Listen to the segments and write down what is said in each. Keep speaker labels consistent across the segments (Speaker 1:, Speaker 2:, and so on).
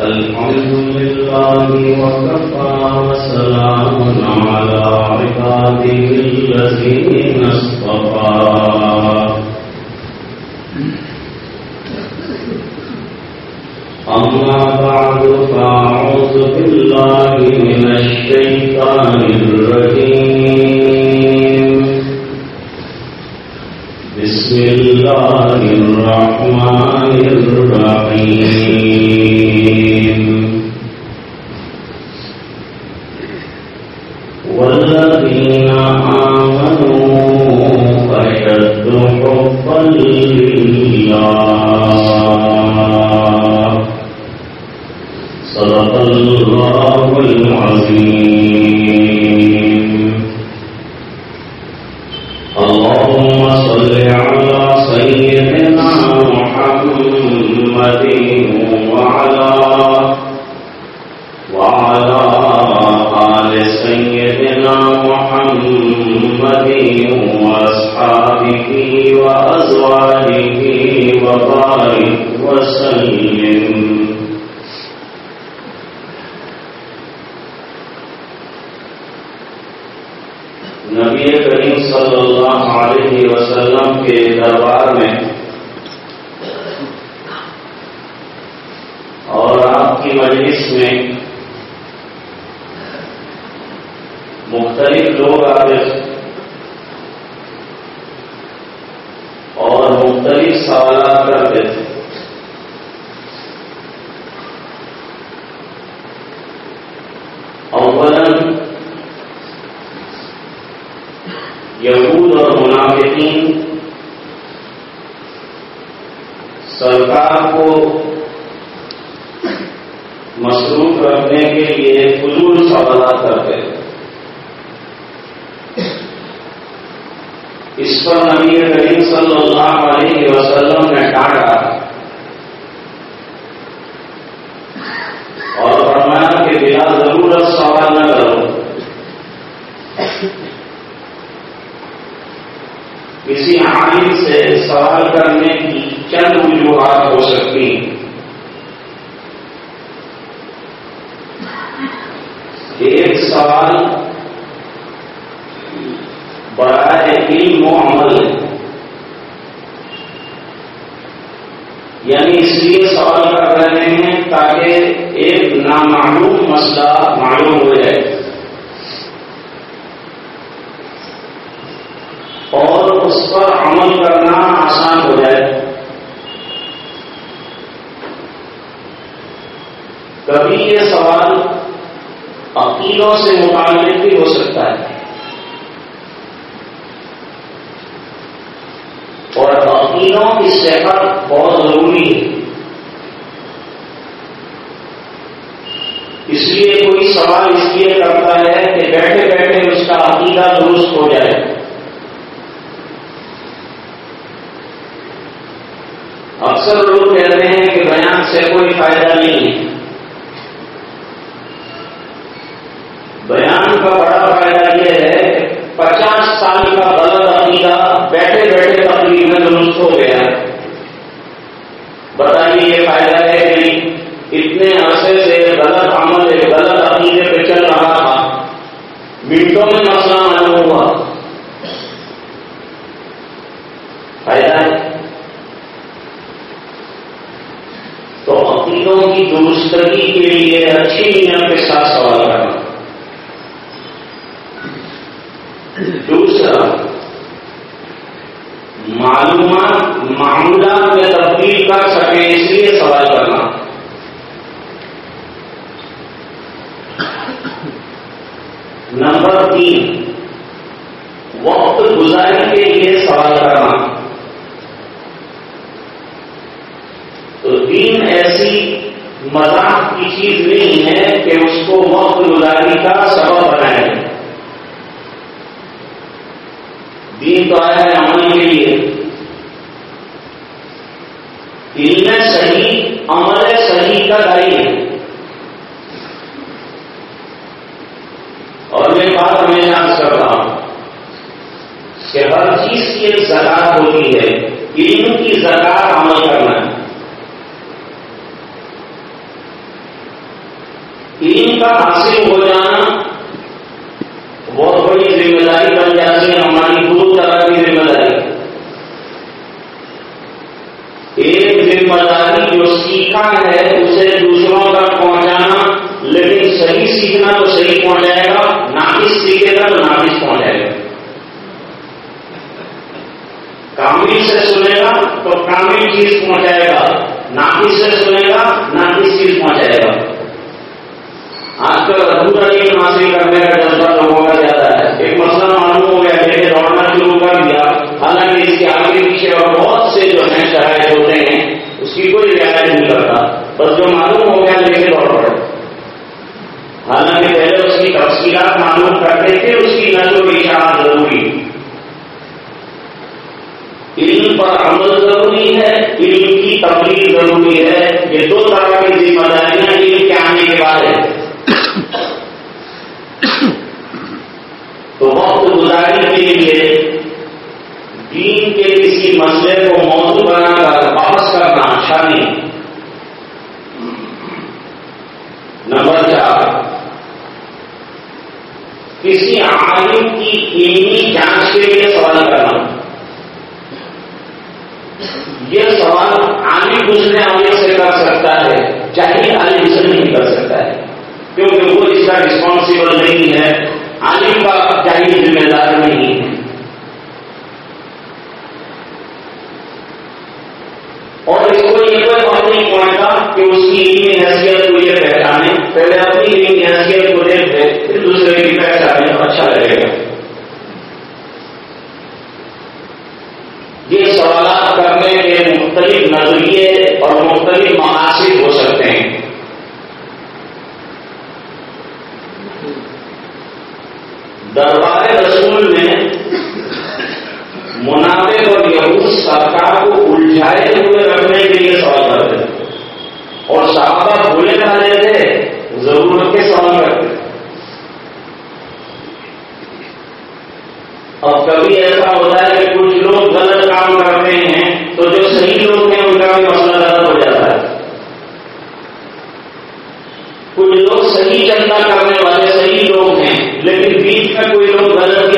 Speaker 1: الحمد لله وكفى وسلام على عباده الذين اصطفى. أما بعد فأعوذ بالله من الشيطان الرجيم. بسم الله الرحمن الرحيم والذين آمنوا أشد حبا لله صدق الله العظيم. اللهم صل على سيدنا محمد وعلى وعلى آل سيدنا محمد وأصحابه وبارك وسلم نبی کریم صلی اللہ علیہ وسلم کے دربار میں۔ اور آپ کی مجلس میں مختلف لوگ آتے تھے اور مختلف سوالات کرتے تھے اولا یہود اور منافقین سرکار کو مصروف رکھنے کے لیے فضول سوالات کرتے ہیں۔ اس پر نبی کریم صلی اللہ علیہ وسلم نے ڈانٹا اور فرمایا کہ بلا ضرورت سوال نہ کرو کسی عالم سے سوال کرنے کی چند وجوہات ہو سکتی ایک سوال برائے علم و عمل یعنی اس لیے سوال کر رہے ہیں تاکہ ایک نامعلوم مسئلہ معلوم ہو جائے۔ اور اس پر عمل کرنا آسان ہو جائے۔ کبھی یہ سوال عقیدوں سے متعلق بھی ہو سکتا ہے۔ اور عقیدوں کی صحت بہت ضروری ہے۔ اس لیے کوئی سوال اس لیے کرتا ہے کہ بیٹھے بیٹھے اس کا عقیدہ درست ہو جائے۔ اکثر لوگ کہتے ہیں کہ بیان سے کوئی فائدہ نہیں۔ ہے بیان کا بڑا دین تو آیا ہے عمل کے لیے۔ علم صحیح، عمل صحیح کا دائی ہے۔ اور میں بات ہمیں یاد کر رہا ہوں کہ ہر چیز کی ایک زکات ہوتی ہے، علم کی زکات عمل کرنا۔ ہے علم کا حاصل ہو جانا نقصان ہے اسے دوسروں تک پہنچانا، لیکن صحیح سیکھنا تو صحیح پہنچ جائے گا، ناقص سیکھے گا تو ناقص پہنچ جائے گا۔ کامل سے سنے گا تو کامل چیز پہنچائے گا، ناقص سے سنے گا، ناقص چیز پہنچائے گا۔ آج کل ادھورا حاصل کرنے کا صحیح چندہ کرنے والے صحیح لوگ ہیں لیکن بیچ میں کوئی لوگ غلط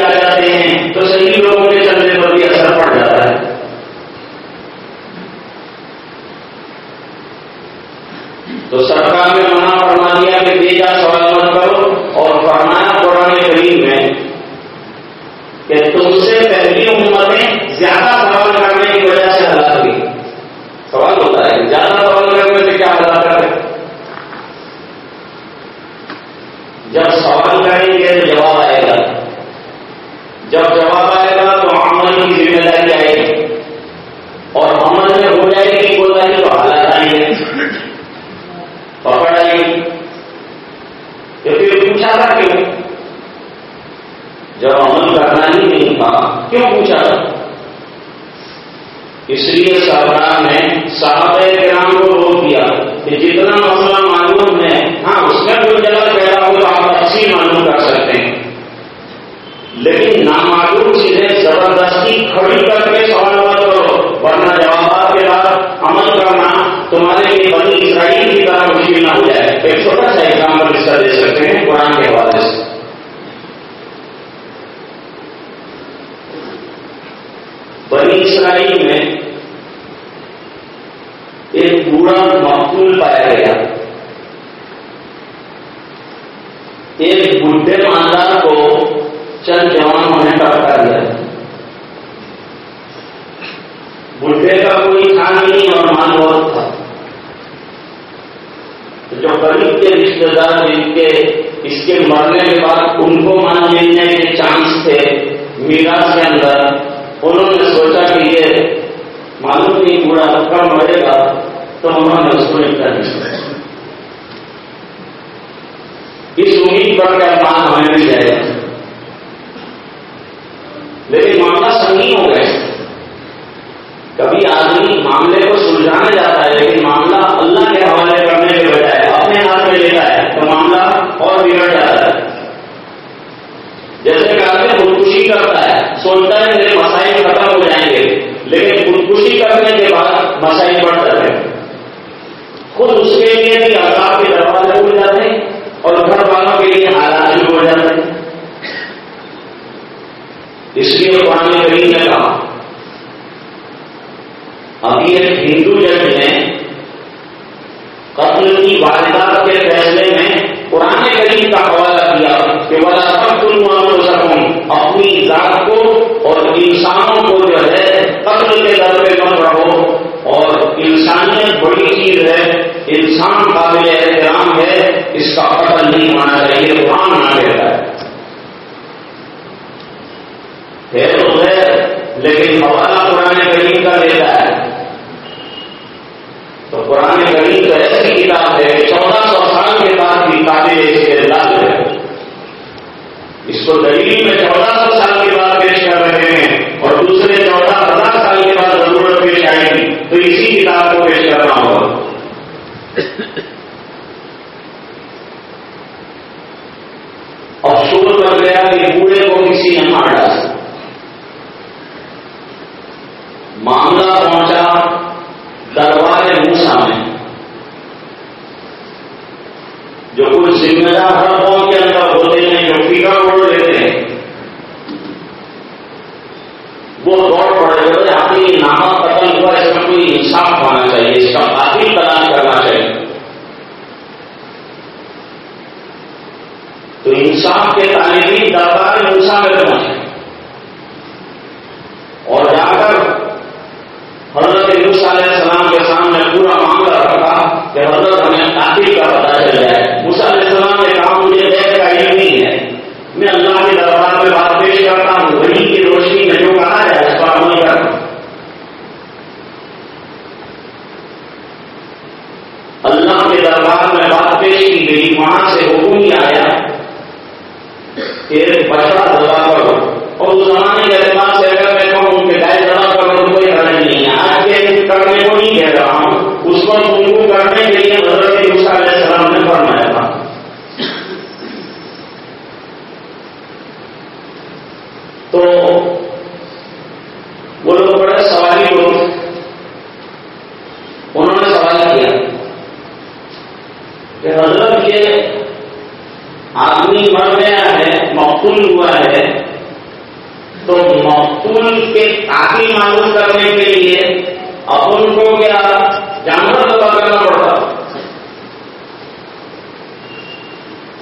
Speaker 1: Gracias. ہے، انسان قابل احترام ہے، اس کا قتل نہیں ہونا چاہیے قرآن نہ کہتا ہے۔ تو ہے، لیکن حوالہ قرآن کریم کا لیتا ہے۔ تو قرآن کریم تو ایسی کتاب ہے، چودہ سو سال کے بعد بھی قابل استعداد ہے۔ اس کو دلیل میں چودہ سو سال کے بعد پیش کر رہے ہیں، اور دوسرے چودہ ہزار سال کے بعد ضرورت پیش آئے گی۔ تو اسی کتاب کو پیش کرنا ہوگا اور شور کر گیا کہ بوڑھے کو کسی نے مار ڈالا۔ معاملہ پہنچا دربار موسا میں، جو کچھ ذمہ دار ہر قوم کے اندر ہوتے ہیں جو فکر روڈ لیتے ہیں۔ وہ دوڑ پڑے گا اپنی نامہ قتل ہوا، اس میں کوئی انصاف ہونا چاہیے اس کا باقی تلاش کرنا چاہیے تو انصاف کے طالبی دربار موسا میں پہنچے اور جا کر حضرت علیہ السلام کے سامنے پورا معاملہ رکھا کہ حضرت ہمیں قاتل کا پتا چل جائے علیہ السلام نے کہا مجھے دیکھ کا علم نہیں ہے میں اللہ کے دربار میں بات پیش کرتا ہوں وہی کی روشنی میں جو کہا جائے اس پر عمل کر اللہ کے دربار میں بات پیش کی گئی وہاں سے حکم ہی آیا کہ بچہ دبا کرو اور اس زمانے کے اعتبار سے اگر میں کہوں کہ گائے دبا کرو کوئی حرج نہیں ہے آج کے کرنے کو نہیں کہہ رہا ہوں اس کو تم کو کرنے کے لیے حضرت علیہ السلام نے فرمایا تھا تو وہ لوگ بڑے سوالی لوگ انہوں نے سوال کیا کہ حضرت یہ آدمی مر گیا ہے مقتول ہوا ہے تو مقتول کے کافی معلوم کرنے کے لیے اپن کو کیا جانور دبا کرنا پڑتا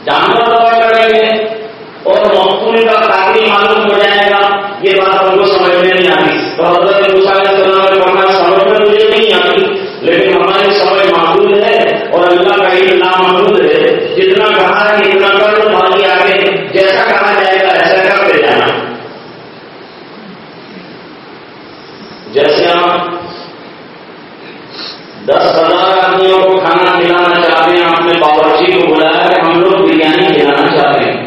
Speaker 1: جانور دبا کریں گے اور مقتول کا کافی معلوم ہو جائے گا یہ بات ہم کو سمجھ میں نہیں آتی تو حضرت السلام نے کرنا سمجھ میں مجھے نہیں آتی لیکن ہماری سمجھ محدود ہے اور اللہ کا علم نامحدود ہے جتنا کہا ہے اتنا کر لو باقی آگے جیسا کہا جائے گا ایسا کرتے جانا جیسے ہم دس ہزار آدمیوں کو کھانا کھلانا چاہتے ہیں اپنے باورچی کو بلایا کہ ہم لوگ بریانی کھلانا چاہتے ہیں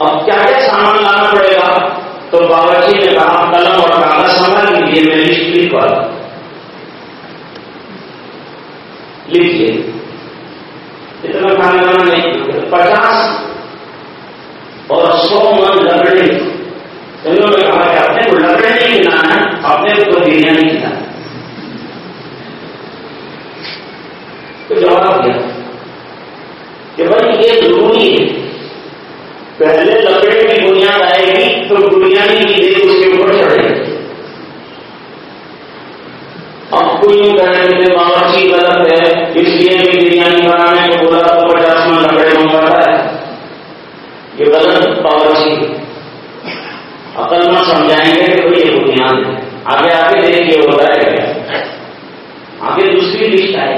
Speaker 1: اب کیا کیا سامان لانا پڑے گا؟ تو باورچی نے کہا، قلم اور کاغذ سنبھال لیجیے میں لسٹ لکھ پا لکھیے۔ اتنا کھانا بنا نہیں پچاس اور سو من لکڑی۔ انہوں نے کہا کہ اپنے کو لکڑی نہیں کھلانا اپنے کو بریانی کھلانا تو جواب دیا کہ بھائی یہ ضروری ہے۔ پہلے لکڑے کی بنیاد آئے گی تو بریانی کی دیر اس کے اوپر چڑھے گی۔ اب کوئی یوں کہہ رہے باورچی غلط ہے، اس لیے بھی بریانی بنانے کو بولا تو پچاس من لکڑے منگواتا ہے۔ یہ غلط باورچی عقل میں سمجھائیں گے کہ بھائی یہ بنیاد ہے۔ آگے آگے دیکھیے ہوتا ہے آگے دوسری لسٹ آئے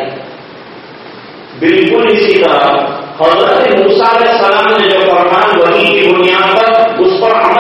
Speaker 1: بالکل اسی طرح حضرت موسیٰ علیہ السلام نے جو فرمان وہی کی بنیاد پر اس پر عمل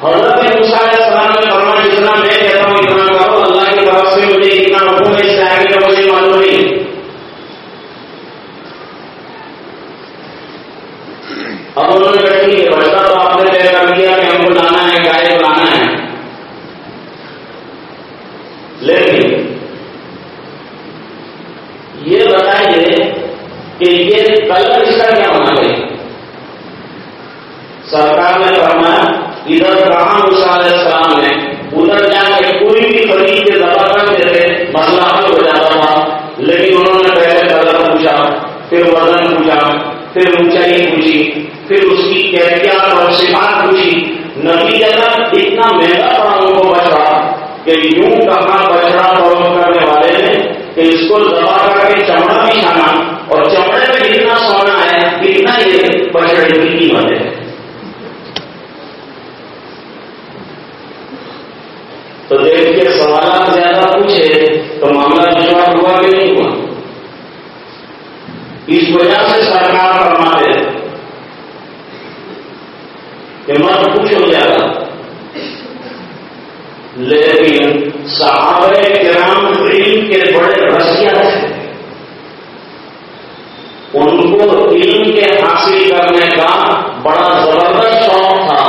Speaker 1: All right. اس وجہ سے سرکار فرماتے کہ مت کچھ ہو جائے گا لیکن صحابہ کرام علم کے بڑے رسیا تھے ان کو علم کے حاصل کرنے کا بڑا زبردست شوق تھا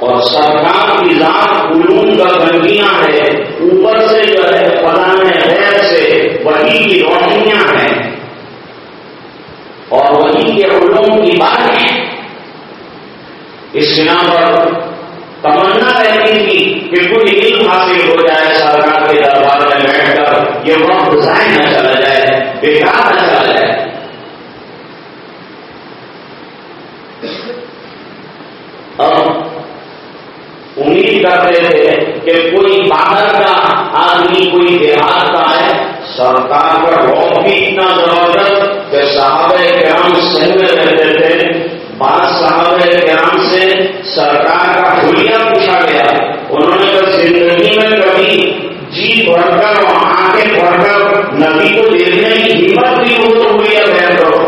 Speaker 1: اور سرکار کی ذات علوم کا گنگیاں ہے اوپر سے جو ہے پلانے غیر سے وہی کی روشنیاں ہیں اور کے علوم کی بات ہے۔ اس بنا پر تمنا رہتی تھی کہ کوئی علم حاصل ہو جائے سرکار کے دربار میں بیٹھ کر یہ وقت ضائع نہ چلا جائے، بیکار نہ چلا جائے۔ اب امید کرتے تھے کہ کوئی باہر کا آدمی، کوئی دیہات کا ہے، سرکار کا روپ بھی اتنا زبردست کہ صحابہ کرام سنگ میں رہتے تھے۔ بعض صحابہ کرام سے سرکار کا حلیہ پوچھا گیا۔ انہوں نے تو زندگی میں کبھی جی بھر کر اور آنکھیں بھر کر نبی کو دیکھنے کی ہمت بھی ہو تو حلیہ بیان کرو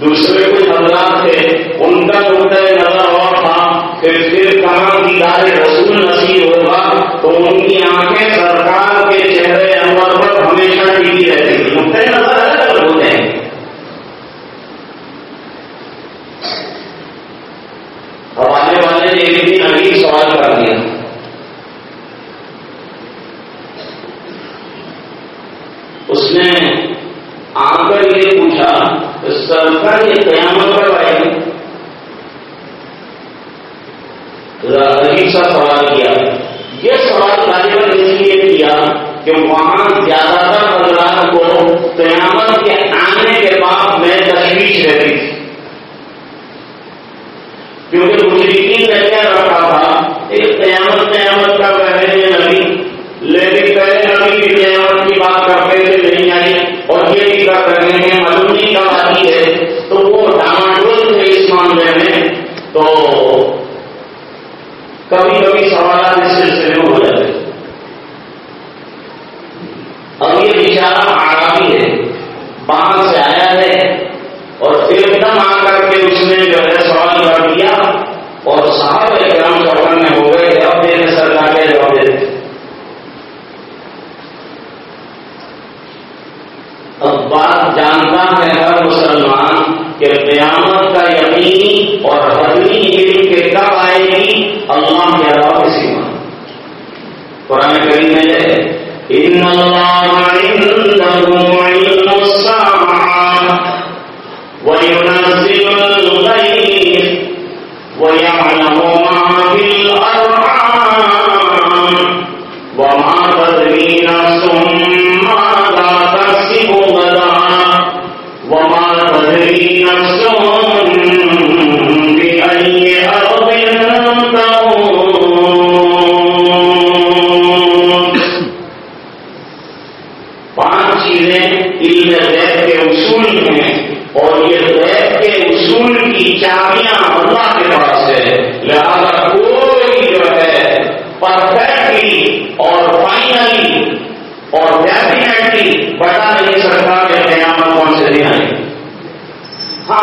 Speaker 1: دوسرے کوئی حضرات تھے۔ ان کا نقطۂ نظر اور تھا کہ پھر کہاں دیدار رسول نصیب ہوگا۔ تو ان کی آنکھیں سرکار کے چہرے انور پر ہمیشہ ٹکی رہتی تھی نقطۂ نظر الگ الگ ہوتے ہیں حوالے والے نے ایک دن عجیب سوال کر دیا اس نے آ کر یہ پوچھا کہ سرکار یہ قیامت پر آئے گی عجیب سا سوال کیا۔ یہ سوال غالباً اس لیے کیا کہ وہاں زیادہ تر حضرات کو قیامت کے آنے کے بعد میں تشویش رہتی تھی کیونکہ مشرقین نے کیا رکھا تھا ایک قیامت قیامت کا کہہ رہے نبی لیکن پہلے نبی کی قیامت کی بات کرتے تھے نہیں آئی اور یہ بھی کر رہے ہیں معلومی کا آتی ہے تو وہ ڈاماڈول تھے اس معاملے میں تو کبھی کبھی سوالات اس سلسلے میں ہو جاتے اب یہ بیچارہ آرامی ہے باہر سے آیا ہے اور ایک دم آ کر کے اس نے جو ہے سوال کر دیا اور صاحب کرام سفر میں ہو گئے اب دینے سرکار کے جواب دیتے اب بات جانتا ہے ہر مسلمان کہ قیامت کا یقین اور حقیقی علم کے کب آئے گی؟ اللہ کے علاوہ کسی میں قرآن کریم ہے، ان اللہ پرفیکٹلی اور فائنلی اور ڈیفینیٹلی بتا نہیں سرکار کے قیامت کون سے دن آئے ہاں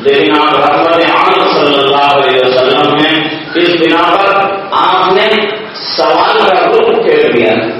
Speaker 1: لیکن آپ رحمت عام صلی اللہ علیہ وسلم نے اس بنا پر آپ نے سوال کا رخ پھیر دیا۔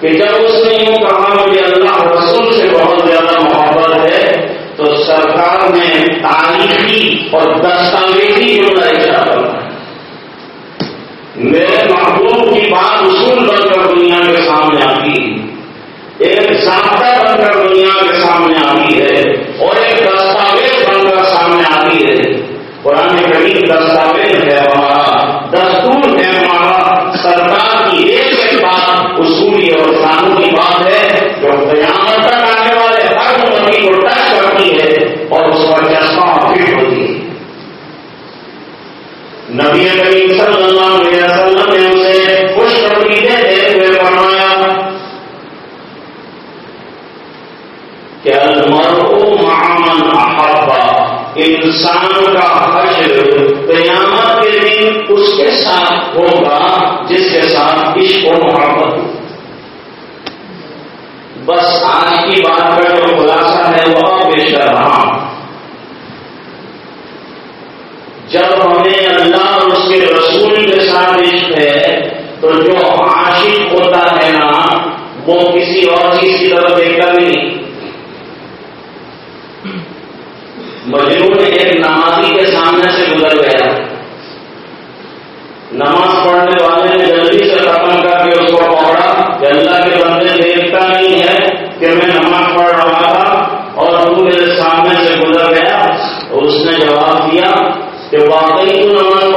Speaker 1: کہ جب اس نے یوں کہا مجھے اللہ رسول سے بہت زیادہ محبت ہے، تو سرکار نے تاریخی اور دستاویزی جملہ اشارہ بنایا میرے محبوب کی بات اصول بن کر دنیا کے سامنے آتی ایک ضابطہ بن کر دنیا کے سامنے آتی ہے۔ ساتھ ہوگا جس کے ساتھ عشق و محبت بس آج کی بات کا جو خلاصہ ہے وہ پیش کر رہا جب ہمیں اللہ اور اس کے رسول کے ساتھ عشق ہے، تو جو عاشق ہوتا ہے نا، وہ کسی اور چیز کی طرف دیکھتا نہیں۔ مجرور ایک نمازی کے سامنے سے گزر گیا۔ نماز پڑھنے والے نے جلدی سے ختم کر کے اس کو پکڑا۔ کہ اللہ کے بندے دیکھتا نہیں ہے کہ میں نماز پڑھ رہا تھا اور وہ میرے سامنے سے گزر گیا۔ اس نے جواب دیا کہ واقعی تو نماز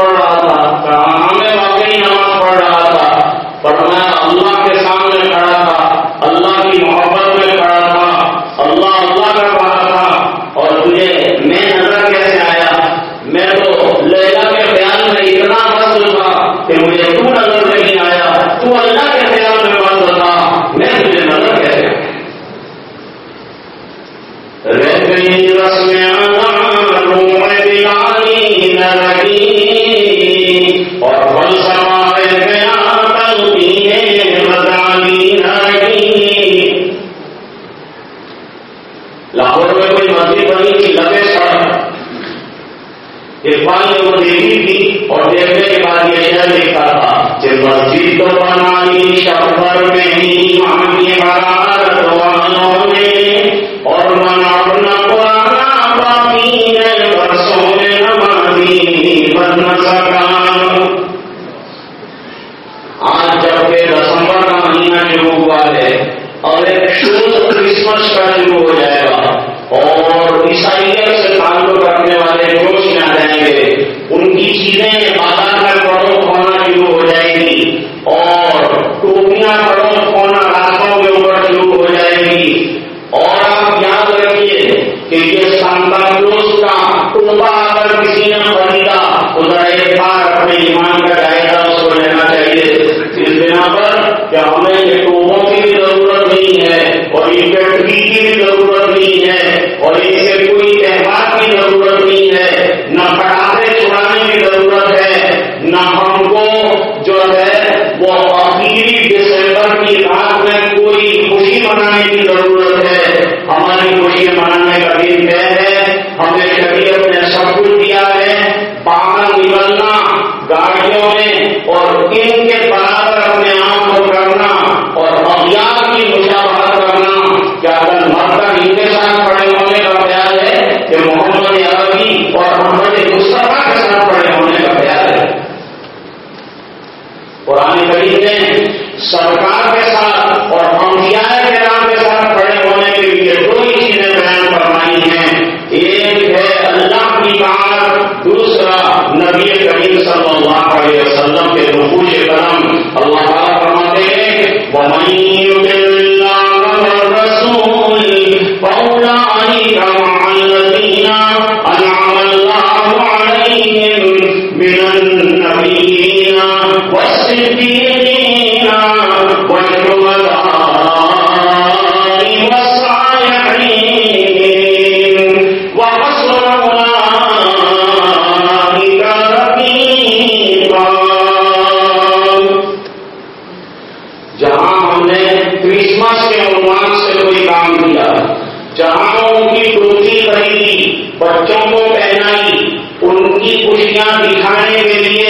Speaker 1: جہاں کی کرسی خریدی بچوں کو پہنائی، ان کی خوشیاں دکھانے کے لیے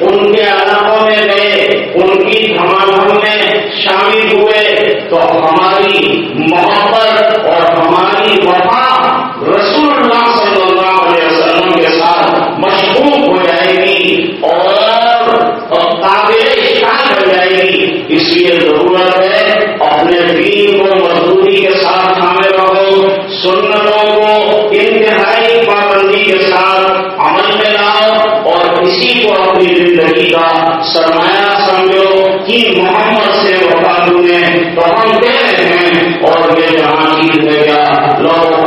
Speaker 1: ان کے علاقوں میں گئے، ان کی دھماکوں میں شامل ہوئے، تو ہماری زندگی کا سرمایہ سمجھو کہ محمد سے وفادو نے تو ہم کہہ رہے ہیں اور یہ جہاں کی جگہ لوگ